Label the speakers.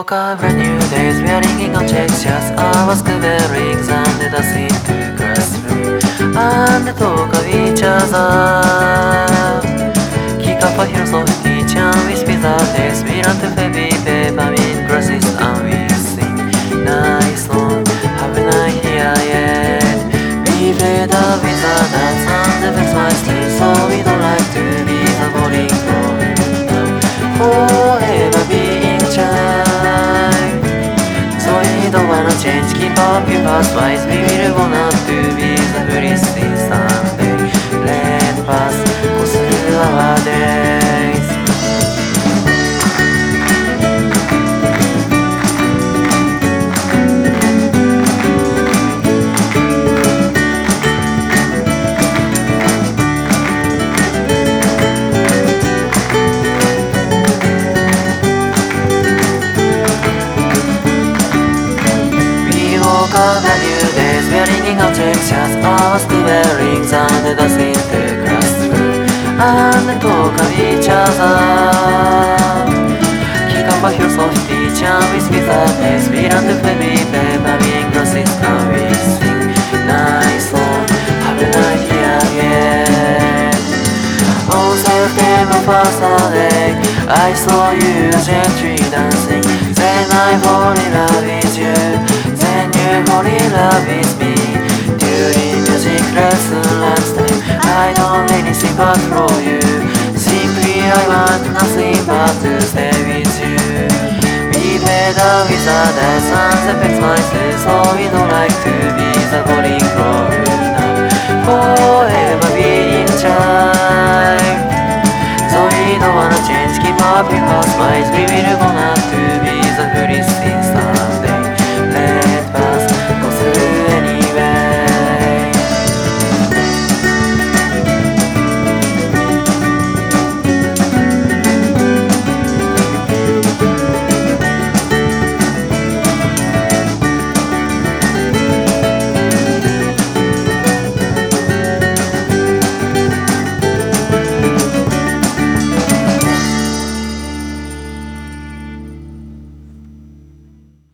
Speaker 1: woke up brand new days, we are ringing on checks Yes, I was covering and the dust in the classroom. And the talk of each other. Don't wanna change, keep up your past ways. We will wanna to be the freest in We woke up a new days, we are ringing out check shots I was wearing and the in the classroom And talk of each other Kick up a philosophy teacher with wizard days We run to baby peppermint glasses and we sing Nice song, have a night here again On September first day I saw you gently dancing Then I fall in love with you Then you fall in love with me During music lesson last time I don't need anything but for you Simply I want nothing but to stay with you We made a wizard dance and the pets myself So we don't like to be the boring girl now Forever being child so we don't wanna change, keep up with our smiles We will gonna